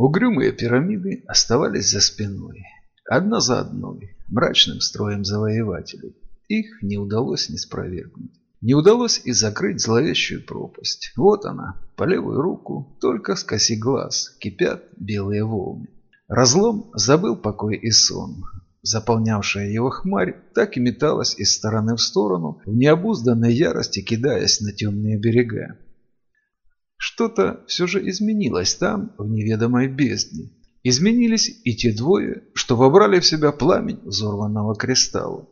Угрюмые пирамиды оставались за спиной, одна за одной, мрачным строем завоевателей. Их не удалось не спровергнуть. Не удалось и закрыть зловещую пропасть. Вот она, по левую руку, только скоси глаз, кипят белые волны. Разлом забыл покой и сон. Заполнявшая его хмарь так и металась из стороны в сторону, в необузданной ярости кидаясь на темные берега. Что-то все же изменилось там, в неведомой бездне. Изменились и те двое, что вобрали в себя пламень взорванного кристалла.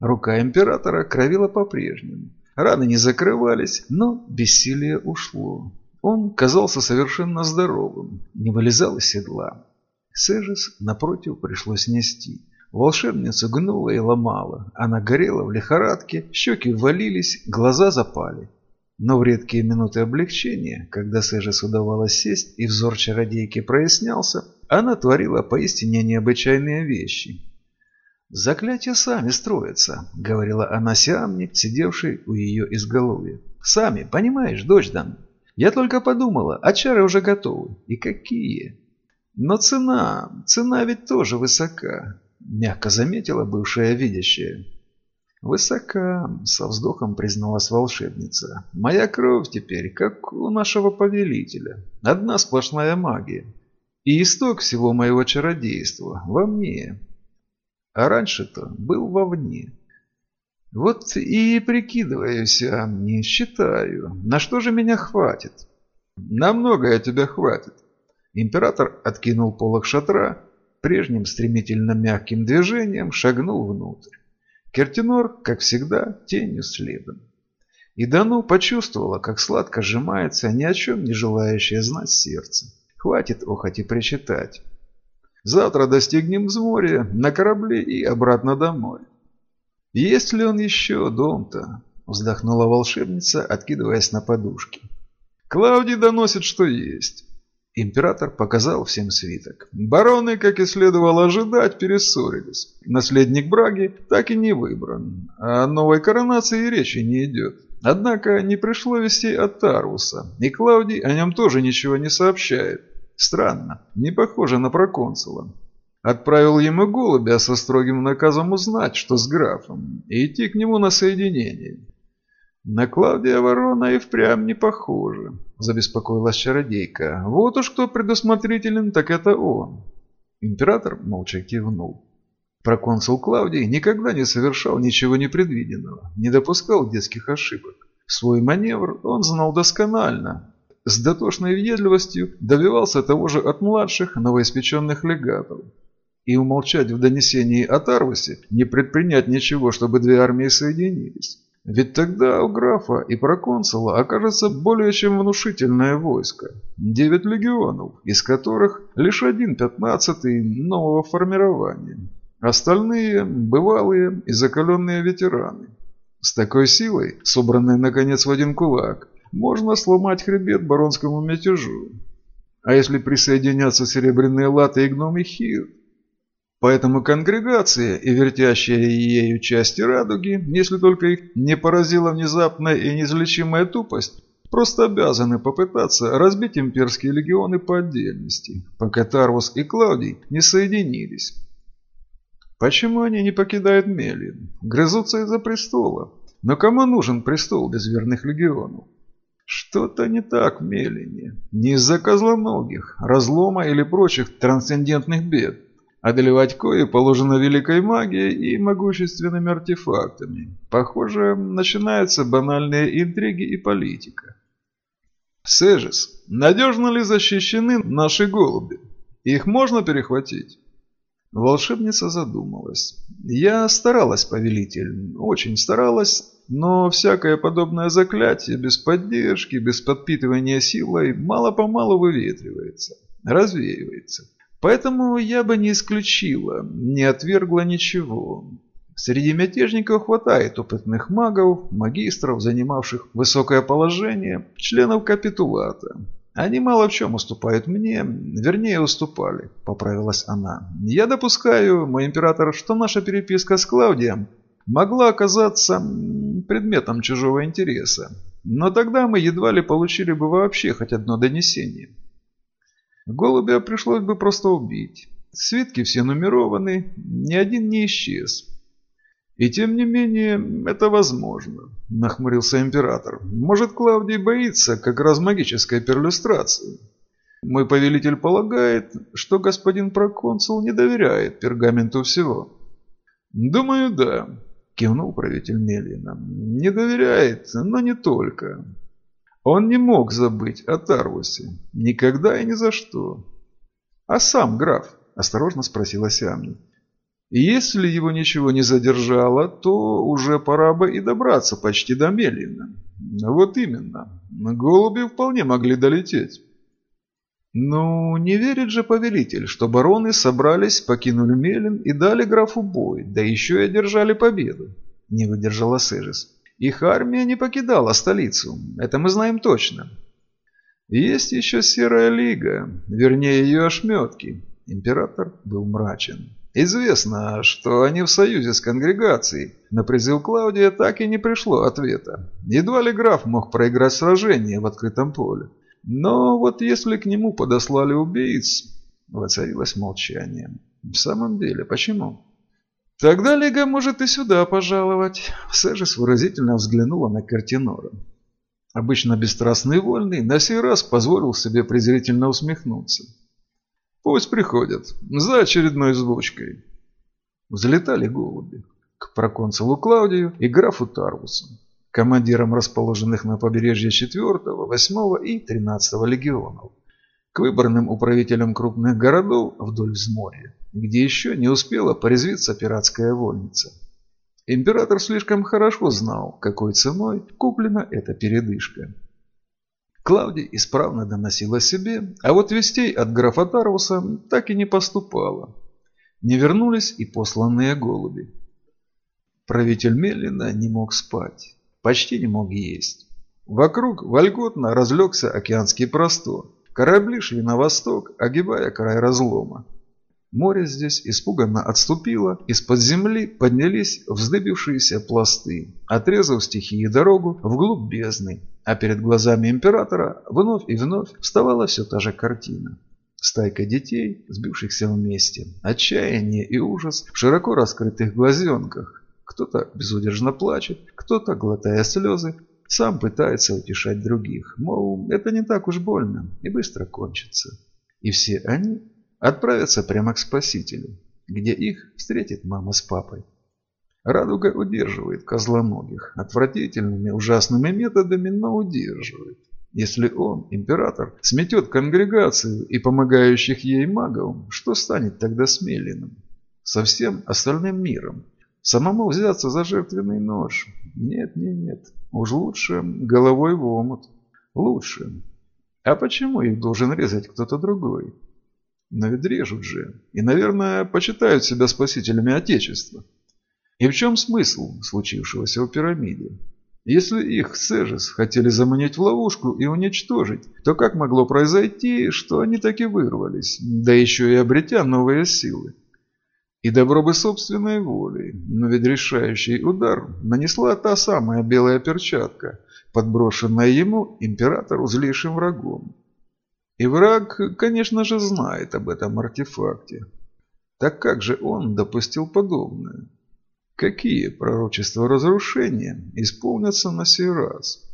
Рука императора кровила по-прежнему. Раны не закрывались, но бессилие ушло. Он казался совершенно здоровым, не вылезал из седла. Сежис, напротив, пришлось нести. Волшебницу гнула и ломала. Она горела в лихорадке, щеки ввалились, глаза запали. Но в редкие минуты облегчения, когда Сежис удавалось сесть и взор чародейки прояснялся, она творила поистине необычайные вещи. «Заклятия сами строятся», — говорила она Сиамне, сидевшей у ее изголовья. «Сами, понимаешь, дочь Дан? Я только подумала, а чары уже готовы. И какие?» «Но цена, цена ведь тоже высока», — мягко заметила бывшая видящая. «Высока», — со вздохом призналась волшебница. «Моя кровь теперь, как у нашего повелителя. Одна сплошная магия. И исток всего моего чародейства во мне а раньше-то был вовне. Вот и прикидываюсь, а не считаю, на что же меня хватит? На многое тебя хватит. Император откинул полог шатра, прежним стремительно мягким движением шагнул внутрь. Кертинор, как всегда, тенью следом. И Дану почувствовала, как сладко сжимается ни о чем не желающее знать сердце. Хватит охоть и причитать. Завтра достигнем взморья на корабле и обратно домой. Есть ли он еще дом-то? Вздохнула волшебница, откидываясь на подушки. Клауди доносит, что есть. Император показал всем свиток. Бароны, как и следовало ожидать, перессорились. Наследник Браги так и не выбран. О новой коронации речи не идет. Однако не пришло вести от Тарвуса, и Клауди о нем тоже ничего не сообщает. Странно, не похоже на проконсула. Отправил ему голубя со строгим наказом узнать, что с графом, и идти к нему на соединение. На Клавдия Ворона и впрямь не похоже, забеспокоилась чародейка. Вот уж кто предусмотрителен, так это он. Император молча кивнул. Проконсул Клавдий никогда не совершал ничего непредвиденного, не допускал детских ошибок. Свой маневр он знал досконально, с дотошной въедливостью добивался того же от младших новоиспеченных легатов. И умолчать в донесении о Тарвусе, не предпринять ничего, чтобы две армии соединились. Ведь тогда у графа и проконсула окажется более чем внушительное войско. Девять легионов, из которых лишь один пятнадцатый нового формирования. Остальные – бывалые и закаленные ветераны. С такой силой, собранной наконец в один кулак, можно сломать хребет баронскому мятежу. А если присоединятся серебряные латы и гномы Хир? Поэтому конгрегация и вертящая ею части радуги, если только их не поразила внезапная и неизлечимая тупость, просто обязаны попытаться разбить имперские легионы по отдельности, пока Тарвус и Клаудий не соединились. Почему они не покидают Мелин? Грызутся из-за престола. Но кому нужен престол без верных легионов? Что-то не так в Мелине. Не из-за козлоногих, разлома или прочих трансцендентных бед. Одолевать кое положено великой магией и могущественными артефактами. Похоже, начинаются банальные интриги и политика. Сежис, надежно ли защищены наши голуби? Их можно перехватить? Волшебница задумалась. Я старалась, повелитель, очень старалась, но всякое подобное заклятие без поддержки, без подпитывания силой мало-помалу выветривается, развеивается. Поэтому я бы не исключила, не отвергла ничего. Среди мятежников хватает опытных магов, магистров, занимавших высокое положение, членов капитулата. Они мало в чем уступают мне, вернее уступали, поправилась она. Я допускаю, мой император, что наша переписка с Клаудием могла оказаться предметом чужого интереса. Но тогда мы едва ли получили бы вообще хоть одно донесение. Голубя пришлось бы просто убить. Свитки все нумерованы, ни один не исчез. И тем не менее, это возможно, нахмурился император. Может, Клавдий боится как раз магической перлюстрации. Мой повелитель полагает, что господин проконсул не доверяет пергаменту всего. Думаю, да, кивнул правитель Мелина. Не доверяет, но не только. Он не мог забыть о Тарвусе. Никогда и ни за что. А сам граф, осторожно спросила Сиамни. Если его ничего не задержало, то уже пора бы и добраться почти до Мелина. Вот именно. Голуби вполне могли долететь. Ну, не верит же повелитель, что бароны собрались, покинули Мелин и дали графу бой, да еще и одержали победу. Не выдержала Сежис. Их армия не покидала столицу, это мы знаем точно. Есть еще Серая Лига, вернее ее ошметки. Император был мрачен. Известно, что они в союзе с конгрегацией. На призыв Клаудия так и не пришло ответа. Едва ли граф мог проиграть сражение в открытом поле. Но вот если к нему подослали убийц, воцарилось молчание. В самом деле, почему? Тогда Лига может и сюда пожаловать. Сэжис выразительно взглянула на Картинора. Обычно бесстрастный вольный, на сей раз позволил себе презрительно усмехнуться. Пусть приходят, за очередной звучкой. Взлетали голуби к проконсулу Клаудию и графу Тарвусу командирам расположенных на побережье 4, 8 и 13 легионов, к выборным управителям крупных городов вдоль взморья, где еще не успела порезвиться пиратская вольница. Император слишком хорошо знал, какой ценой куплена эта передышка. Клавдий исправно доносила себе, а вот вестей от графа Таруса так и не поступало. Не вернулись и посланные голуби. Правитель Меллина не мог спать почти не мог есть. Вокруг вольготно разлегся океанский простор. Корабли шли на восток, огибая край разлома. Море здесь испуганно отступило, из-под земли поднялись вздыбившиеся пласты, отрезав стихии дорогу вглубь бездны, а перед глазами императора вновь и вновь вставала все та же картина. Стайка детей, сбившихся вместе, отчаяние и ужас в широко раскрытых глазенках, кто-то безудержно плачет, кто-то, глотая слезы, сам пытается утешать других. Мол, это не так уж больно и быстро кончится. И все они отправятся прямо к Спасителю, где их встретит мама с папой. Радуга удерживает козлоногих. Отвратительными, ужасными методами, но удерживает. Если он, император, сметет конгрегацию и помогающих ей магов, что станет тогда с? Со всем остальным миром? Самому взяться за жертвенный нож? Нет, нет, нет. Уж лучше головой в омут. Лучше. А почему их должен резать кто-то другой? Но ведь режут же. И, наверное, почитают себя спасителями Отечества. И в чем смысл случившегося в пирамиде? Если их, Сежес, хотели заманить в ловушку и уничтожить, то как могло произойти, что они таки вырвались, да еще и обретя новые силы? И добро бы собственной волей, но ведь решающий удар нанесла та самая белая перчатка, подброшенная ему императору злейшим врагом. И враг, конечно же, знает об этом артефакте. Так как же он допустил подобное? Какие пророчества разрушения исполнятся на сей раз?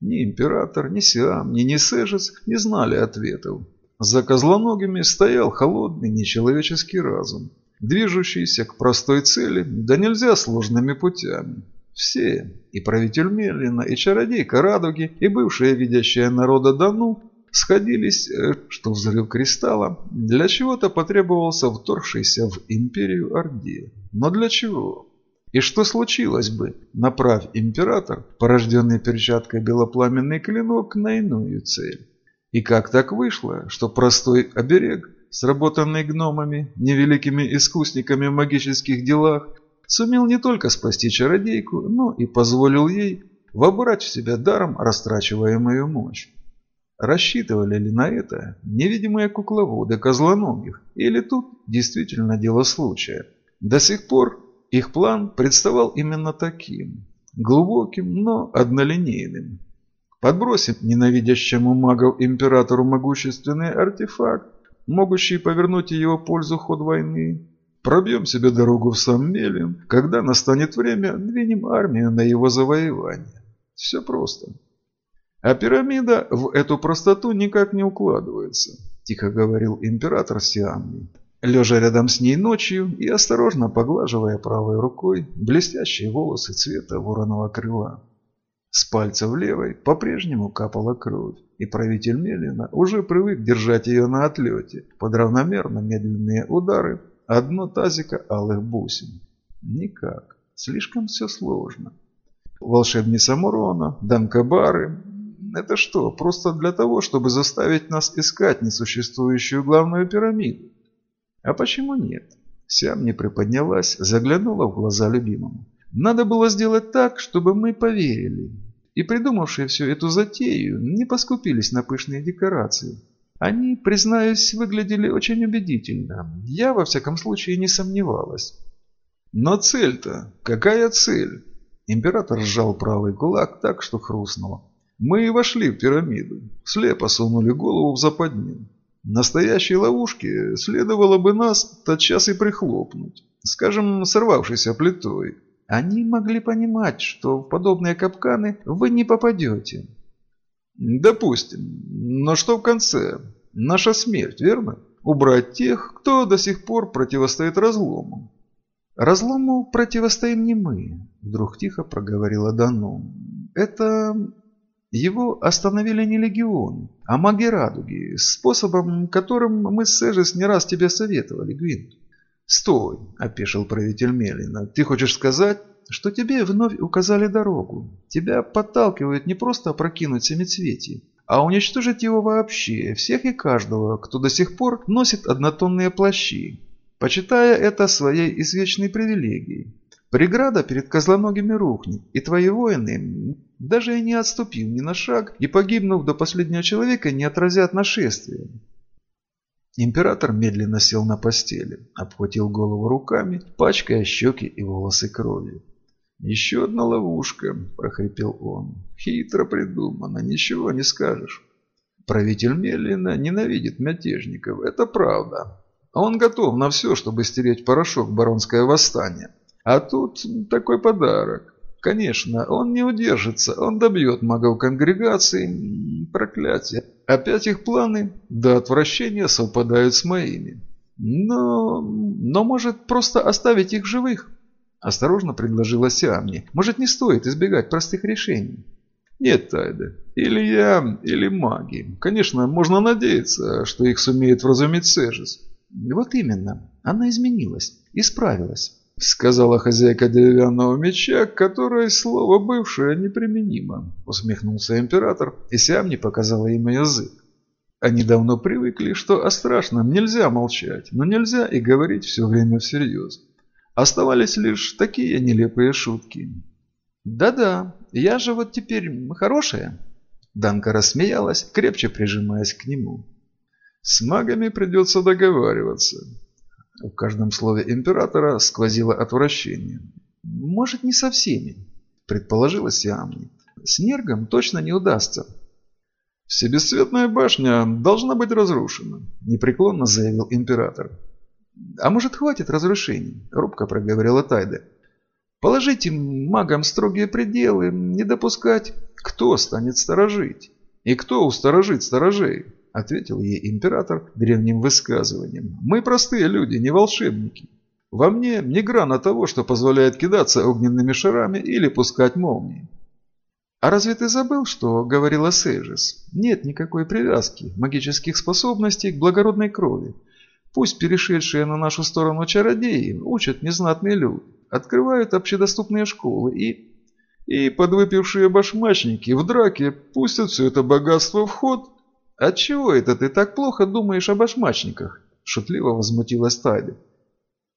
Ни император, ни Сиам, ни Несежес не знали ответов. За козлоногими стоял холодный нечеловеческий разум, движущийся к простой цели, да нельзя сложными путями. Все, и правитель Мерлина, и чародейка Радуги, и бывшая видящая народа Дану, сходились, э, что взрыв кристалла для чего-то потребовался вторгшийся в империю Орде. Но для чего? И что случилось бы, направь император, порожденный перчаткой белопламенный клинок, на иную цель? И как так вышло, что простой оберег, сработанный гномами, невеликими искусниками в магических делах, сумел не только спасти чародейку, но и позволил ей вобрать в себя даром растрачиваемую мощь? Рассчитывали ли на это невидимые кукловоды козлоногих, или тут действительно дело случая? До сих пор их план представал именно таким, глубоким, но однолинейным. Подбросим ненавидящему магов императору могущественный артефакт, могущий повернуть его пользу ход войны. Пробьем себе дорогу в сам Мелин. Когда настанет время, двинем армию на его завоевание. Все просто. А пирамида в эту простоту никак не укладывается, тихо говорил император Сиамни, лежа рядом с ней ночью и осторожно поглаживая правой рукой блестящие волосы цвета вороного крыла. С пальца в левой по-прежнему капала кровь, и правитель Мелина уже привык держать ее на отлете под равномерно медленные удары одно тазика алых бусин. Никак. Слишком все сложно. Волшебница Мурона, Данкабары. Это что, просто для того, чтобы заставить нас искать несуществующую главную пирамиду? А почему нет? Сям не приподнялась, заглянула в глаза любимому. Надо было сделать так, чтобы мы поверили. И придумавшие всю эту затею не поскупились на пышные декорации. Они, признаюсь, выглядели очень убедительно. Я, во всяком случае, не сомневалась. Но цель-то? Какая цель? Император сжал правый кулак так, что хрустнуло. Мы и вошли в пирамиду. Слепо сунули голову в западню. Настоящей ловушке следовало бы нас тотчас и прихлопнуть. Скажем, сорвавшейся плитой. Они могли понимать, что в подобные капканы вы не попадете. Допустим. Но что в конце? Наша смерть, верно? Убрать тех, кто до сих пор противостоит разлому. Разлому противостоим не мы, вдруг тихо проговорила Дану. Это его остановили не легион, а маги радуги, способом, которым мы с Эжис не раз тебе советовали, Гвинт. «Стой!» – опешил правитель Мелина. «Ты хочешь сказать, что тебе вновь указали дорогу. Тебя подталкивают не просто опрокинуть семицветие, а уничтожить его вообще, всех и каждого, кто до сих пор носит однотонные плащи, почитая это своей извечной привилегией. Преграда перед козлоногими рухнет, и твои воины, даже и не отступив ни на шаг и погибнув до последнего человека, не отразят нашествия. Император медленно сел на постели, обхватил голову руками, пачкая щеки и волосы кровью. «Еще одна ловушка», – прохрипел он. «Хитро придумано, ничего не скажешь». Правитель Меллина ненавидит мятежников, это правда. Он готов на все, чтобы стереть порошок баронское восстание. А тут такой подарок. Конечно, он не удержится, он добьет магов конгрегации. Проклятие. Опять их планы до отвращения совпадают с моими. Но... но может просто оставить их живых? Осторожно предложила Сиамни. Может, не стоит избегать простых решений? Нет, Тайда. Или я, или маги. Конечно, можно надеяться, что их сумеет вразумить Сежис. Вот именно. Она изменилась. Исправилась. Сказала хозяйка деревянного меча, которой слово «бывшее» неприменимо. Усмехнулся император, и Сиамни показала ему язык. Они давно привыкли, что о страшном нельзя молчать, но нельзя и говорить все время всерьез. Оставались лишь такие нелепые шутки. «Да-да, я же вот теперь хорошая». Данка рассмеялась, крепче прижимаясь к нему. «С магами придется договариваться». В каждом слове императора сквозило отвращение. «Может, не со всеми», – предположила Сиамни. «С Нергом точно не удастся». «Всебесцветная башня должна быть разрушена», – непреклонно заявил император. «А может, хватит разрушений?» – робко проговорила Тайда. «Положите магам строгие пределы, не допускать. Кто станет сторожить? И кто усторожит сторожей?» – ответил ей император древним высказыванием. «Мы простые люди, не волшебники. Во мне не грана того, что позволяет кидаться огненными шарами или пускать молнии. «А разве ты забыл, что говорила Сейжес? Нет никакой привязки магических способностей к благородной крови. Пусть перешедшие на нашу сторону чародеи учат незнатные люди, открывают общедоступные школы и... И подвыпившие башмачники в драке пустят все это богатство в ход. Отчего это ты так плохо думаешь о башмачниках? Шутливо возмутилась Тайда.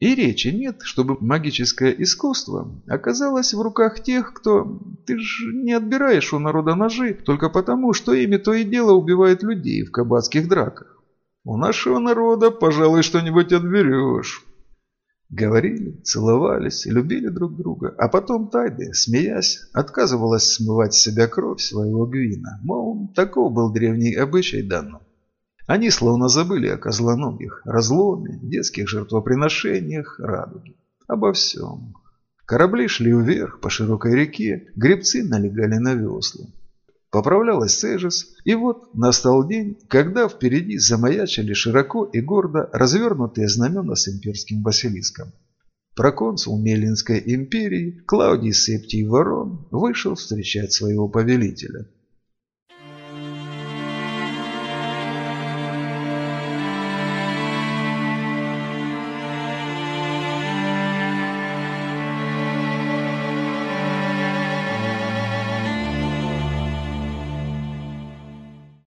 И речи нет, чтобы магическое искусство оказалось в руках тех, кто... Ты же не отбираешь у народа ножи только потому, что ими то и дело убивает людей в кабацких драках. У нашего народа, пожалуй, что-нибудь отберешь. Говорили, целовались, любили друг друга, а потом Тайде, смеясь, отказывалась смывать с себя кровь своего Гвина, мол, таков был древний обычай данным. Они словно забыли о козлоногих, разломе, детских жертвоприношениях, радуге. Обо всем. Корабли шли вверх по широкой реке, гребцы налегали на весла. Поправлялась Сежес, и вот настал день, когда впереди замаячили широко и гордо развернутые знамена с имперским Василиском. Проконсул Мелинской империи Клаудий Септий Ворон вышел встречать своего повелителя –